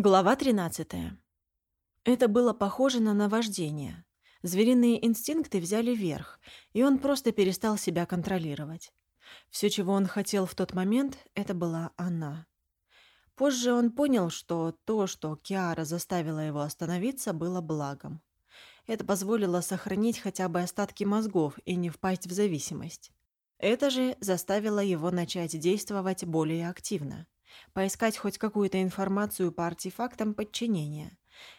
Глава 13. Это было похоже на наваждение. Звериные инстинкты взяли верх, и он просто перестал себя контролировать. Все, чего он хотел в тот момент, это была она. Позже он понял, что то, что Киара заставила его остановиться, было благом. Это позволило сохранить хотя бы остатки мозгов и не впасть в зависимость. Это же заставило его начать действовать более активно поискать хоть какую-то информацию по артефактам подчинения,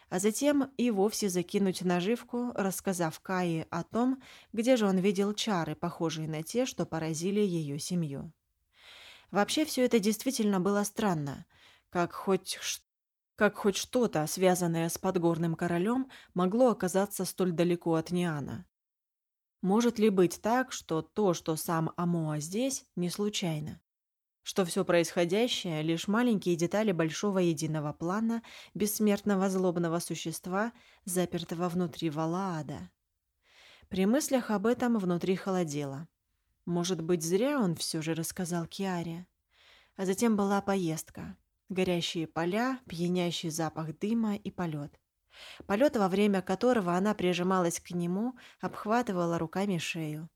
а затем и вовсе закинуть наживку, рассказав Кае о том, где же он видел чары, похожие на те, что поразили ее семью. Вообще все это действительно было странно, как хоть как хоть что-то, связанное с подгорным королем, могло оказаться столь далеко от Ниана. Может ли быть так, что то, что сам Амоа здесь, не случайно? Что все происходящее — лишь маленькие детали большого единого плана бессмертного злобного существа, запертого внутри Валаада. При мыслях об этом внутри холодело. Может быть, зря он все же рассказал Киаре. А затем была поездка. Горящие поля, пьянящий запах дыма и полет. Полет, во время которого она прижималась к нему, обхватывала руками шею.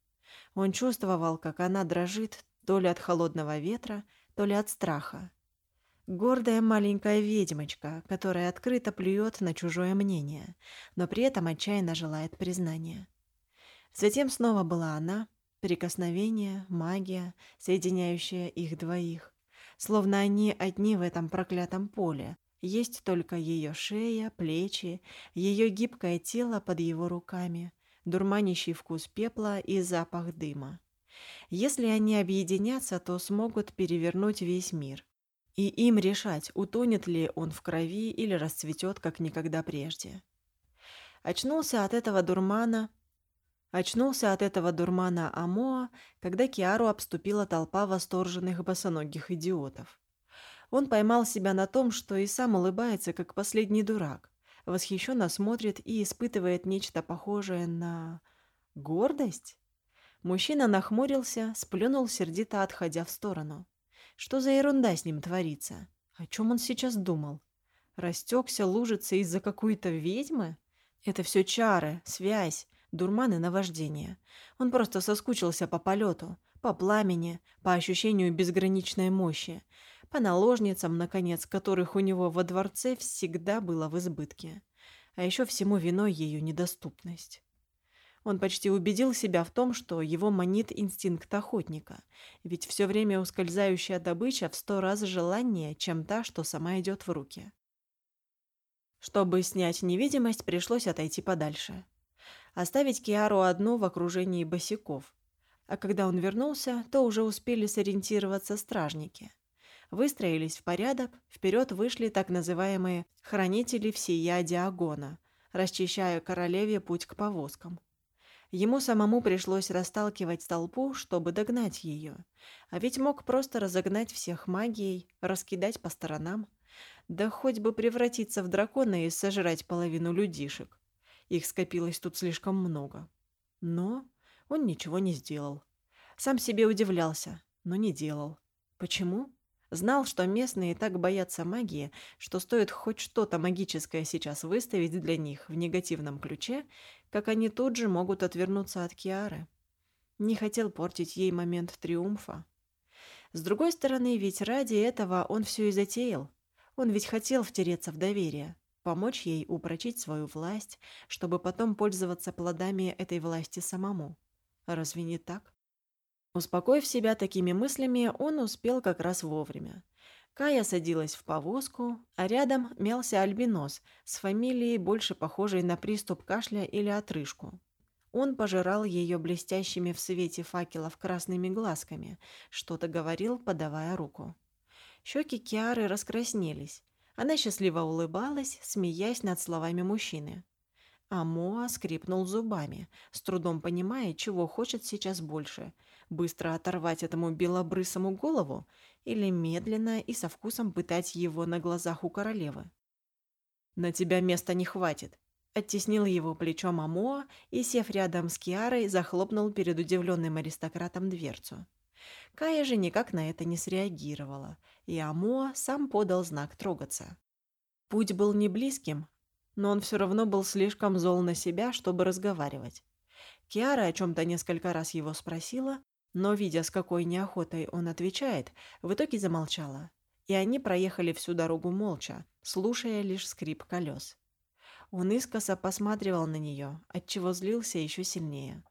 Он чувствовал, как она дрожит то ли от холодного ветра, то ли от страха. Гордая маленькая ведьмочка, которая открыто плюет на чужое мнение, но при этом отчаянно желает признания. Затем снова была она, прикосновение, магия, соединяющая их двоих. Словно они одни в этом проклятом поле. Есть только ее шея, плечи, ее гибкое тело под его руками, дурманящий вкус пепла и запах дыма. Если они объединятся, то смогут перевернуть весь мир. И им решать, утонет ли он в крови или расцветет, как никогда прежде. Очнулся от этого дурмана... Очнулся от этого дурмана Амоа, когда Киару обступила толпа восторженных босоногих идиотов. Он поймал себя на том, что и сам улыбается, как последний дурак, восхищенно смотрит и испытывает нечто похожее на... гордость? Мужчина нахмурился, сплюнул, сердито отходя в сторону. Что за ерунда с ним творится? О чем он сейчас думал? Растекся, лужится из-за какой-то ведьмы? Это все чары, связь, дурман и наваждение. Он просто соскучился по полету, по пламени, по ощущению безграничной мощи, по наложницам, наконец, которых у него во дворце всегда было в избытке. А еще всему виной ее недоступность. Он почти убедил себя в том, что его манит инстинкт охотника, ведь все время ускользающая добыча в сто раз желаннее, чем та, что сама идет в руки. Чтобы снять невидимость, пришлось отойти подальше. Оставить Киару одну в окружении босиков. А когда он вернулся, то уже успели сориентироваться стражники. Выстроились в порядок, вперед вышли так называемые «хранители всея Диагона», расчищая королеве путь к повозкам. Ему самому пришлось расталкивать толпу, чтобы догнать ее. А ведь мог просто разогнать всех магией, раскидать по сторонам. Да хоть бы превратиться в дракона и сожрать половину людишек. Их скопилось тут слишком много. Но он ничего не сделал. Сам себе удивлялся, но не делал. Почему? Знал, что местные так боятся магии, что стоит хоть что-то магическое сейчас выставить для них в негативном ключе, как они тут же могут отвернуться от Киары. Не хотел портить ей момент триумфа. С другой стороны, ведь ради этого он все и затеял. Он ведь хотел втереться в доверие, помочь ей упрочить свою власть, чтобы потом пользоваться плодами этой власти самому. Разве не так? Успокоив себя такими мыслями, он успел как раз вовремя. Кая садилась в повозку, а рядом мялся альбинос с фамилией, больше похожей на приступ кашля или отрыжку. Он пожирал ее блестящими в свете факелов красными глазками, что-то говорил, подавая руку. Щеки Киары раскраснелись. Она счастливо улыбалась, смеясь над словами мужчины. А Моа скрипнул зубами, с трудом понимая, чего хочет сейчас больше – быстро оторвать этому белобрысому голову или медленно и со вкусом пытать его на глазах у королевы. «На тебя места не хватит», — оттеснил его плечом Амоа и, сев рядом с Киарой, захлопнул перед удивленным аристократом дверцу. Кая же никак на это не среагировала, и Амоа сам подал знак трогаться. Путь был не близким, но он все равно был слишком зол на себя, чтобы разговаривать. Киара о чем-то несколько раз его спросила, но, видя, с какой неохотой он отвечает, в итоге замолчала. И они проехали всю дорогу молча, слушая лишь скрип колес. Он искоса посматривал на нее, отчего злился еще сильнее.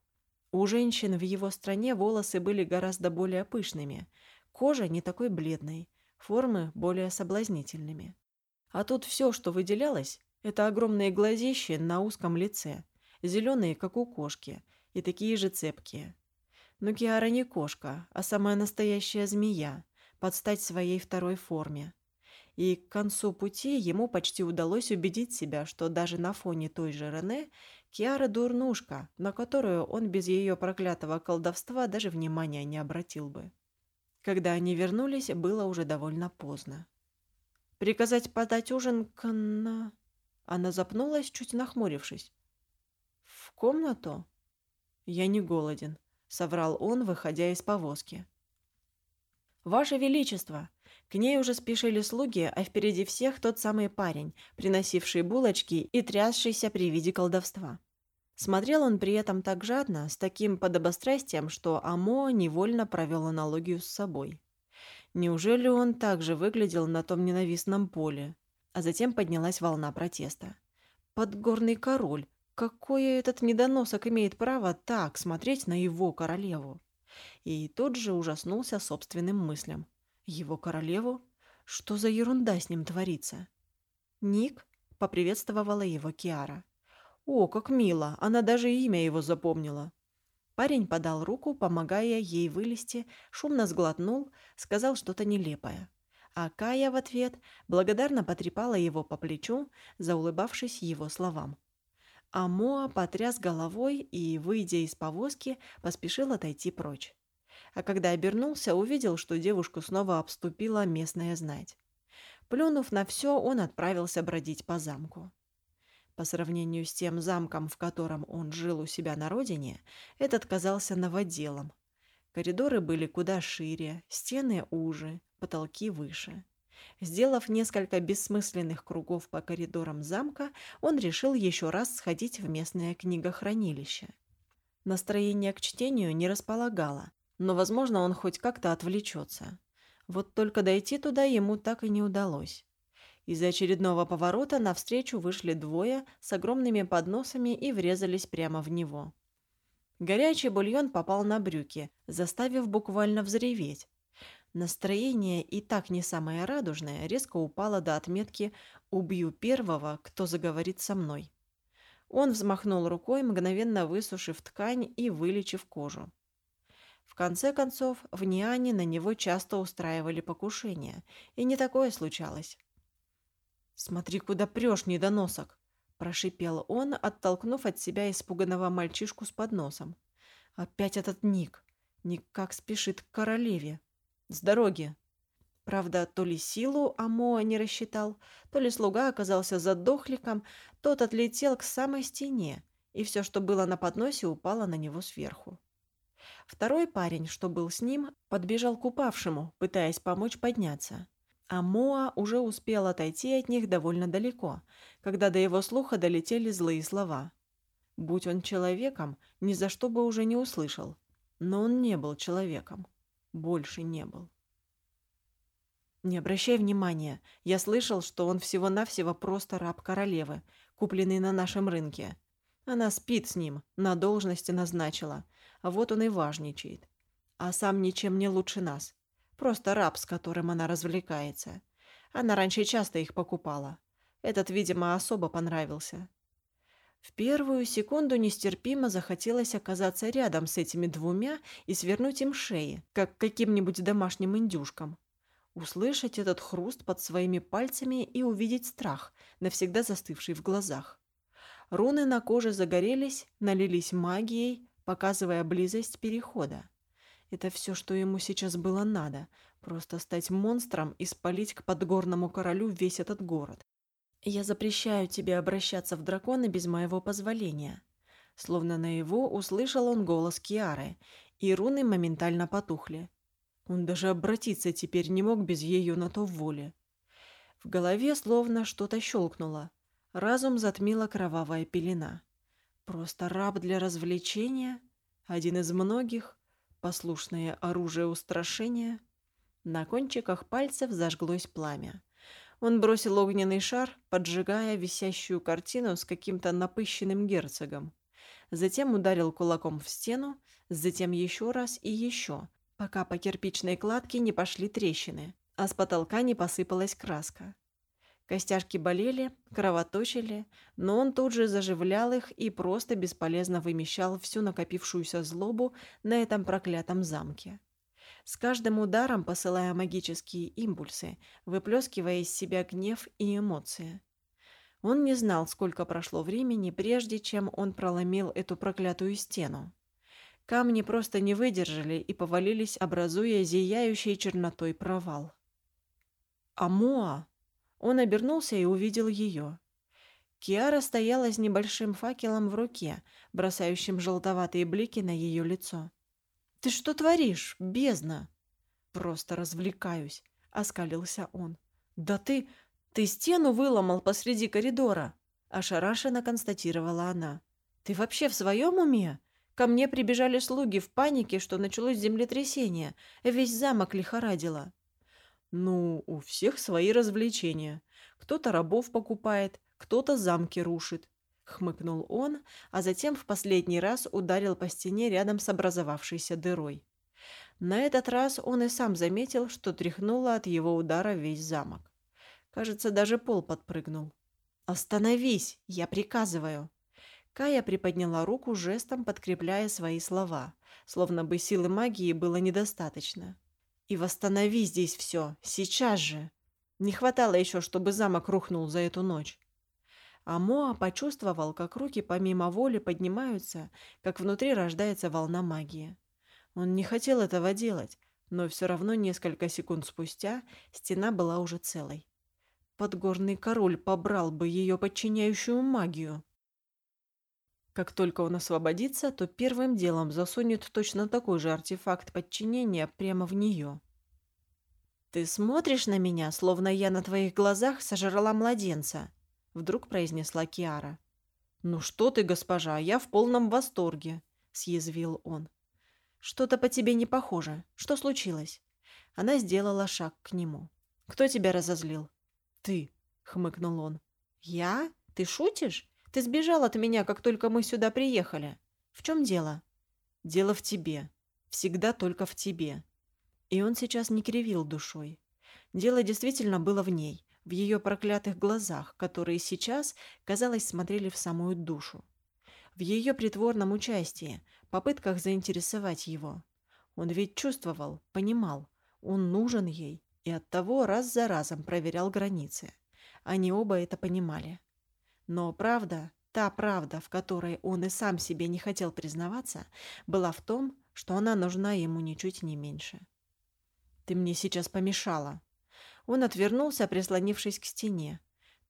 У женщин в его стране волосы были гораздо более пышными, кожа не такой бледной, формы более соблазнительными. А тут все, что выделялось, это огромные глазищи на узком лице, зеленые, как у кошки, и такие же цепкие. Но Киара не кошка, а самая настоящая змея, под стать своей второй форме. И к концу пути ему почти удалось убедить себя, что даже на фоне той же Рене Киара дурнушка, на которую он без ее проклятого колдовства даже внимания не обратил бы. Когда они вернулись, было уже довольно поздно. «Приказать подать ужин к...» Она запнулась, чуть нахмурившись. «В комнату?» «Я не голоден», — соврал он, выходя из повозки. «Ваше Величество!» К ней уже спешили слуги, а впереди всех тот самый парень, приносивший булочки и трясшийся при виде колдовства. Смотрел он при этом так жадно, с таким подобострастием, что Амо невольно провел аналогию с собой. Неужели он также выглядел на том ненавистном поле? А затем поднялась волна протеста. Подгорный король. Какое этот недоносок имеет право так смотреть на его королеву? И тут же ужаснулся собственным мыслям. Его королеву? Что за ерунда с ним творится? Ник поприветствовала его Киара. О, как мило, она даже имя его запомнила. Парень подал руку, помогая ей вылезти, шумно сглотнул, сказал что-то нелепое. А Кая в ответ благодарно потрепала его по плечу, заулыбавшись его словам. А Моа потряс головой и, выйдя из повозки, поспешил отойти прочь а когда обернулся, увидел, что девушку снова обступила местная знать. Плюнув на все, он отправился бродить по замку. По сравнению с тем замком, в котором он жил у себя на родине, этот казался новоделом. Коридоры были куда шире, стены уже, потолки выше. Сделав несколько бессмысленных кругов по коридорам замка, он решил еще раз сходить в местное книгохранилище. Настроение к чтению не располагало, но, возможно, он хоть как-то отвлечется. Вот только дойти туда ему так и не удалось. Из-за очередного поворота навстречу вышли двое с огромными подносами и врезались прямо в него. Горячий бульон попал на брюки, заставив буквально взреветь. Настроение, и так не самое радужное, резко упало до отметки «убью первого, кто заговорит со мной». Он взмахнул рукой, мгновенно высушив ткань и вылечив кожу. В конце концов, в Ниане на него часто устраивали покушения, и не такое случалось. «Смотри, куда прешь, недоносок!» – прошипел он, оттолкнув от себя испуганного мальчишку с подносом. «Опять этот Ник! Ник как спешит к королеве! С дороги!» Правда, то ли силу Амоа не рассчитал, то ли слуга оказался задохликом, тот отлетел к самой стене, и все, что было на подносе, упало на него сверху. Второй парень, что был с ним, подбежал к упавшему, пытаясь помочь подняться. А Моа уже успел отойти от них довольно далеко, когда до его слуха долетели злые слова. Будь он человеком, ни за что бы уже не услышал. Но он не был человеком. Больше не был. «Не обращай внимания. Я слышал, что он всего-навсего просто раб королевы, купленный на нашем рынке. Она спит с ним, на должности назначила, а вот он и важничает. А сам ничем не лучше нас. Просто раб, с которым она развлекается. Она раньше часто их покупала. Этот, видимо, особо понравился. В первую секунду нестерпимо захотелось оказаться рядом с этими двумя и свернуть им шеи, как каким-нибудь домашним индюшкам. Услышать этот хруст под своими пальцами и увидеть страх, навсегда застывший в глазах. Руны на коже загорелись, налились магией, показывая близость перехода. Это все, что ему сейчас было надо. Просто стать монстром и спалить к подгорному королю весь этот город. «Я запрещаю тебе обращаться в дракона без моего позволения». Словно на его услышал он голос Киары, и руны моментально потухли. Он даже обратиться теперь не мог без ее на то воли. В голове словно что-то щелкнуло. Разум затмила кровавая пелена. Просто раб для развлечения? Один из многих? Послушное оружие устрашения? На кончиках пальцев зажглось пламя. Он бросил огненный шар, поджигая висящую картину с каким-то напыщенным герцогом. Затем ударил кулаком в стену, затем еще раз и еще, пока по кирпичной кладке не пошли трещины, а с потолка не посыпалась краска. Костяшки болели, кровоточили, но он тут же заживлял их и просто бесполезно вымещал всю накопившуюся злобу на этом проклятом замке. С каждым ударом посылая магические импульсы, выплескивая из себя гнев и эмоции. Он не знал, сколько прошло времени, прежде чем он проломил эту проклятую стену. Камни просто не выдержали и повалились, образуя зияющий чернотой провал. «Амоа!» Он обернулся и увидел ее. Киара стояла с небольшим факелом в руке, бросающим желтоватые блики на ее лицо. «Ты что творишь, бездна?» «Просто развлекаюсь», — оскалился он. «Да ты... ты стену выломал посреди коридора!» — ошарашенно констатировала она. «Ты вообще в своем уме? Ко мне прибежали слуги в панике, что началось землетрясение. Весь замок лихорадило». «Ну, у всех свои развлечения. Кто-то рабов покупает, кто-то замки рушит. — хмыкнул он, а затем в последний раз ударил по стене рядом с образовавшейся дырой. На этот раз он и сам заметил, что тряхнуло от его удара весь замок. Кажется, даже пол подпрыгнул. «Остановись! Я приказываю!» Кая приподняла руку жестом, подкрепляя свои слова, словно бы силы магии было недостаточно. «И восстанови здесь все! Сейчас же!» Не хватало еще, чтобы замок рухнул за эту ночь. А Моа почувствовал, как руки помимо воли поднимаются, как внутри рождается волна магии. Он не хотел этого делать, но все равно несколько секунд спустя стена была уже целой. Подгорный король побрал бы ее подчиняющую магию. Как только он освободится, то первым делом засунет точно такой же артефакт подчинения прямо в нее. «Ты смотришь на меня, словно я на твоих глазах сожрала младенца», — вдруг произнесла Киара. «Ну что ты, госпожа, я в полном восторге», — съязвил он. «Что-то по тебе не похоже. Что случилось?» Она сделала шаг к нему. «Кто тебя разозлил?» «Ты», — хмыкнул он. «Я? Ты шутишь? Ты сбежал от меня, как только мы сюда приехали. В чем дело?» «Дело в тебе. Всегда только в тебе». И он сейчас не кривил душой. Дело действительно было в ней, в ее проклятых глазах, которые сейчас, казалось, смотрели в самую душу. В ее притворном участии, попытках заинтересовать его. Он ведь чувствовал, понимал, он нужен ей, и оттого раз за разом проверял границы. Они оба это понимали. Но правда, та правда, в которой он и сам себе не хотел признаваться, была в том, что она нужна ему ничуть не меньше. «Ты мне сейчас помешала», он отвернулся, прислонившись к стене.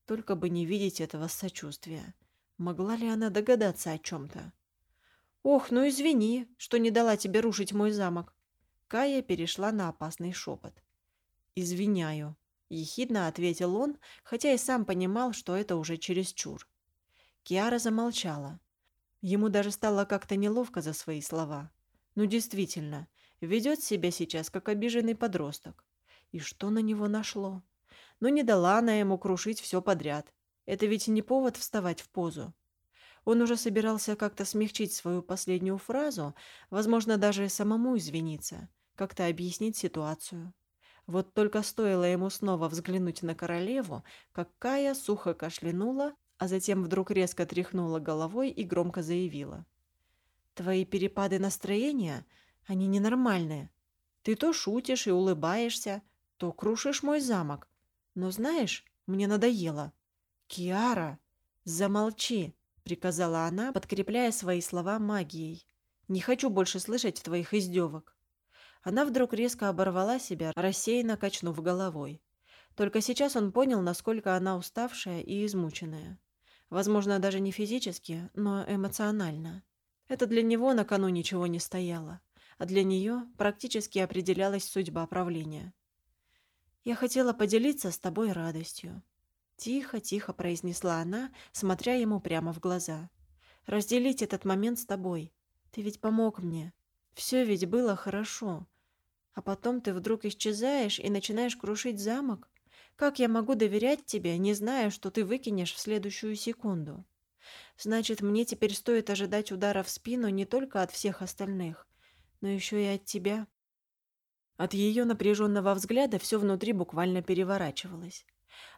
Только бы не видеть этого сочувствия. Могла ли она догадаться о чем-то? «Ох, ну извини, что не дала тебе рушить мой замок». Кая перешла на опасный шепот. «Извиняю», — ехидно ответил он, хотя и сам понимал, что это уже чересчур. Киара замолчала. Ему даже стало как-то неловко за свои слова. Ну, действительно, ведет себя сейчас, как обиженный подросток. И что на него нашло? Но не дала она ему крушить все подряд. Это ведь не повод вставать в позу. Он уже собирался как-то смягчить свою последнюю фразу, возможно, даже самому извиниться, как-то объяснить ситуацию. Вот только стоило ему снова взглянуть на королеву, как Кая сухо кашлянула, а затем вдруг резко тряхнула головой и громко заявила. «Твои перепады настроения, они ненормальные. Ты то шутишь и улыбаешься, то крушишь мой замок. Но знаешь, мне надоело. Киара, замолчи, приказала она, подкрепляя свои слова магией. Не хочу больше слышать твоих издевок. Она вдруг резко оборвала себя, рассеянно качнув головой. Только сейчас он понял, насколько она уставшая и измученная. Возможно, даже не физически, но эмоционально. Это для него на кону ничего не стояло, а для нее практически определялась судьба правления. Я хотела поделиться с тобой радостью. Тихо, тихо произнесла она, смотря ему прямо в глаза. Разделить этот момент с тобой. Ты ведь помог мне. Все ведь было хорошо. А потом ты вдруг исчезаешь и начинаешь крушить замок. Как я могу доверять тебе, не зная, что ты выкинешь в следующую секунду? Значит, мне теперь стоит ожидать удара в спину не только от всех остальных, но еще и от тебя. От ее напряженного взгляда все внутри буквально переворачивалось.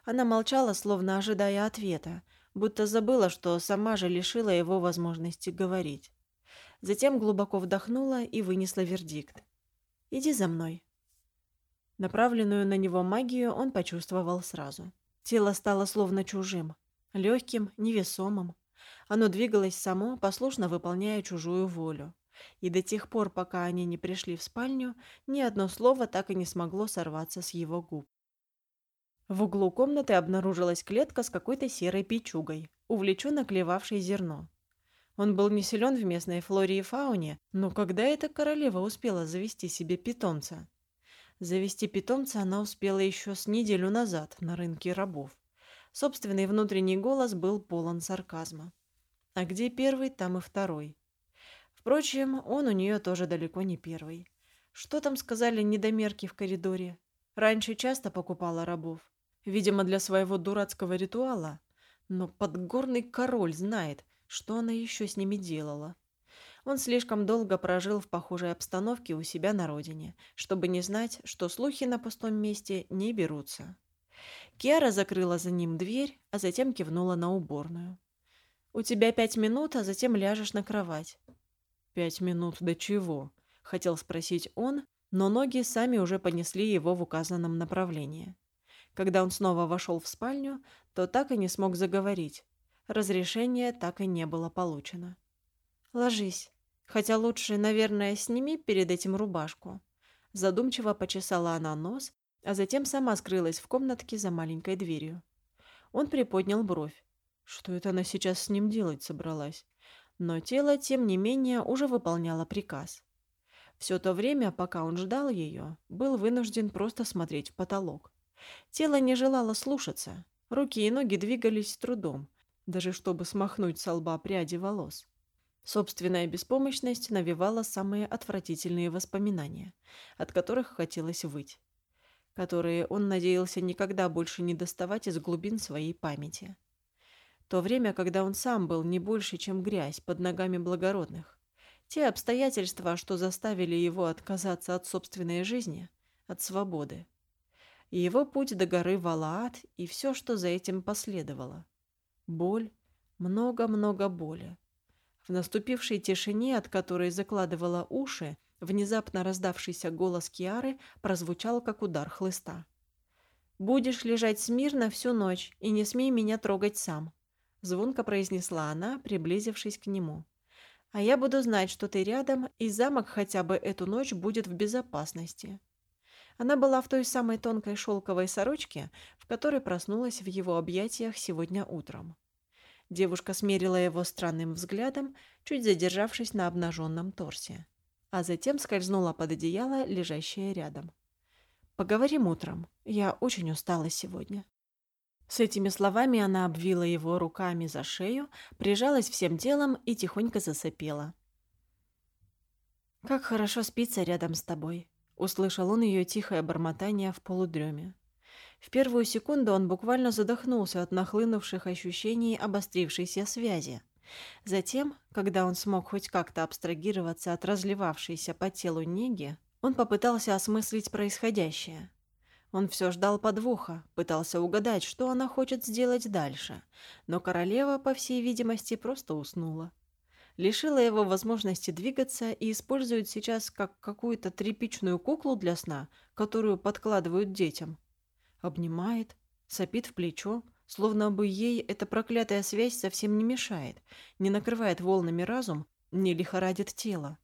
Она молчала, словно ожидая ответа, будто забыла, что сама же лишила его возможности говорить. Затем глубоко вдохнула и вынесла вердикт. «Иди за мной». Направленную на него магию он почувствовал сразу. Тело стало словно чужим, легким, невесомым. Оно двигалось само, послушно выполняя чужую волю и до тех пор, пока они не пришли в спальню, ни одно слово так и не смогло сорваться с его губ. В углу комнаты обнаружилась клетка с какой-то серой печугой, увлеченно клевавшей зерно. Он был не силен в местной флоре и фауне, но когда эта королева успела завести себе питомца? Завести питомца она успела еще с неделю назад на рынке рабов. Собственный внутренний голос был полон сарказма. А где первый, там и второй. Впрочем, он у нее тоже далеко не первый. Что там сказали недомерки в коридоре? Раньше часто покупала рабов. Видимо, для своего дурацкого ритуала. Но подгорный король знает, что она еще с ними делала. Он слишком долго прожил в похожей обстановке у себя на родине, чтобы не знать, что слухи на пустом месте не берутся. Киара закрыла за ним дверь, а затем кивнула на уборную. «У тебя пять минут, а затем ляжешь на кровать. «Пять минут до чего?» — хотел спросить он, но ноги сами уже понесли его в указанном направлении. Когда он снова вошел в спальню, то так и не смог заговорить. Разрешение так и не было получено. «Ложись. Хотя лучше, наверное, сними перед этим рубашку». Задумчиво почесала она нос, а затем сама скрылась в комнатке за маленькой дверью. Он приподнял бровь. Что это она сейчас с ним делать собралась? но тело, тем не менее, уже выполняло приказ. Все то время, пока он ждал ее, был вынужден просто смотреть в потолок. Тело не желало слушаться, руки и ноги двигались с трудом, даже чтобы смахнуть со лба пряди волос. Собственная беспомощность навевала самые отвратительные воспоминания, от которых хотелось выть, которые он надеялся никогда больше не доставать из глубин своей памяти. То время, когда он сам был не больше, чем грязь под ногами благородных. Те обстоятельства, что заставили его отказаться от собственной жизни, от свободы. Его путь до горы Валаат и все, что за этим последовало. Боль, много-много боли. В наступившей тишине, от которой закладывала уши, внезапно раздавшийся голос Киары прозвучал, как удар хлыста. «Будешь лежать смирно всю ночь и не смей меня трогать сам. Звонко произнесла она, приблизившись к нему. «А я буду знать, что ты рядом, и замок хотя бы эту ночь будет в безопасности». Она была в той самой тонкой шелковой сорочке, в которой проснулась в его объятиях сегодня утром. Девушка смерила его странным взглядом, чуть задержавшись на обнаженном торсе, а затем скользнула под одеяло, лежащее рядом. «Поговорим утром. Я очень устала сегодня». С этими словами она обвила его руками за шею, прижалась всем телом и тихонько засопела. «Как хорошо спится рядом с тобой», — услышал он ее тихое бормотание в полудреме. В первую секунду он буквально задохнулся от нахлынувших ощущений обострившейся связи. Затем, когда он смог хоть как-то абстрагироваться от разливавшейся по телу неги, он попытался осмыслить происходящее — он все ждал подвоха, пытался угадать, что она хочет сделать дальше, но королева, по всей видимости, просто уснула. Лишила его возможности двигаться и использует сейчас как какую-то тряпичную куклу для сна, которую подкладывают детям. Обнимает, сопит в плечо, словно бы ей эта проклятая связь совсем не мешает, не накрывает волнами разум, не лихорадит тело.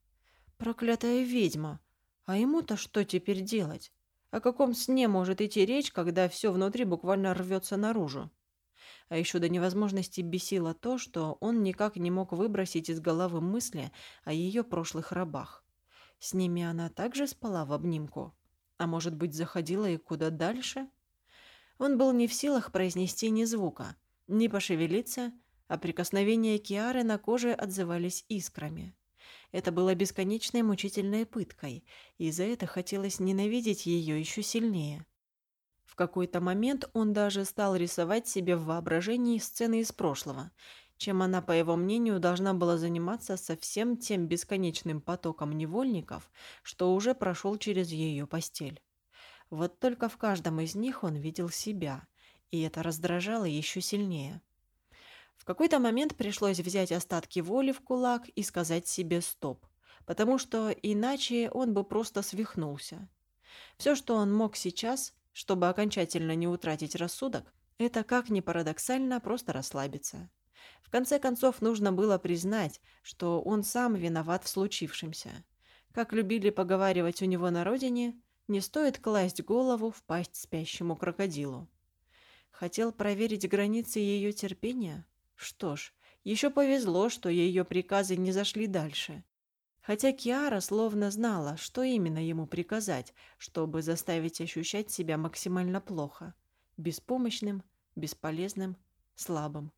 Проклятая ведьма! А ему-то что теперь делать? О каком сне может идти речь, когда все внутри буквально рвется наружу? А еще до невозможности бесило то, что он никак не мог выбросить из головы мысли о ее прошлых рабах. С ними она также спала в обнимку. А может быть, заходила и куда дальше? Он был не в силах произнести ни звука, ни пошевелиться, а прикосновения Киары на коже отзывались искрами. Это было бесконечной мучительной пыткой, и за это хотелось ненавидеть ее еще сильнее. В какой-то момент он даже стал рисовать себе в воображении сцены из прошлого, чем она, по его мнению, должна была заниматься со всем тем бесконечным потоком невольников, что уже прошел через ее постель. Вот только в каждом из них он видел себя, и это раздражало еще сильнее. В какой-то момент пришлось взять остатки воли в кулак и сказать себе «стоп», потому что иначе он бы просто свихнулся. Все, что он мог сейчас, чтобы окончательно не утратить рассудок, это, как ни парадоксально, просто расслабиться. В конце концов, нужно было признать, что он сам виноват в случившемся. Как любили поговаривать у него на родине, не стоит класть голову в пасть спящему крокодилу. Хотел проверить границы ее терпения? Что ж, еще повезло, что ее приказы не зашли дальше. Хотя Киара словно знала, что именно ему приказать, чтобы заставить ощущать себя максимально плохо. Беспомощным, бесполезным, слабым.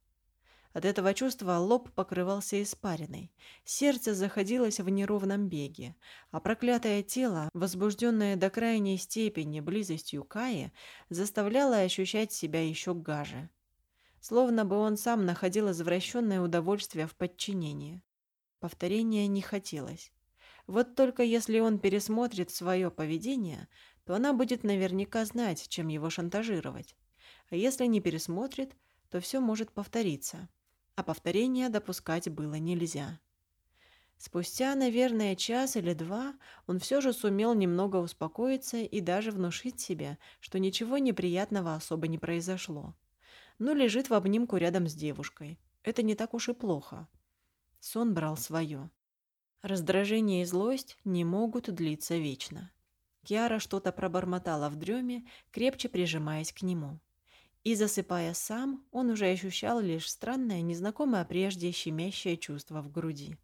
От этого чувства лоб покрывался испариной, сердце заходилось в неровном беге, а проклятое тело, возбужденное до крайней степени близостью Каи, заставляло ощущать себя еще гаже словно бы он сам находил извращенное удовольствие в подчинении. Повторения не хотелось. Вот только если он пересмотрит свое поведение, то она будет наверняка знать, чем его шантажировать. А если не пересмотрит, то все может повториться. А повторения допускать было нельзя. Спустя, наверное, час или два он все же сумел немного успокоиться и даже внушить себе, что ничего неприятного особо не произошло но лежит в обнимку рядом с девушкой. Это не так уж и плохо. Сон брал свое. Раздражение и злость не могут длиться вечно. Киара что-то пробормотала в дреме, крепче прижимаясь к нему. И засыпая сам, он уже ощущал лишь странное, незнакомое прежде щемящее чувство в груди.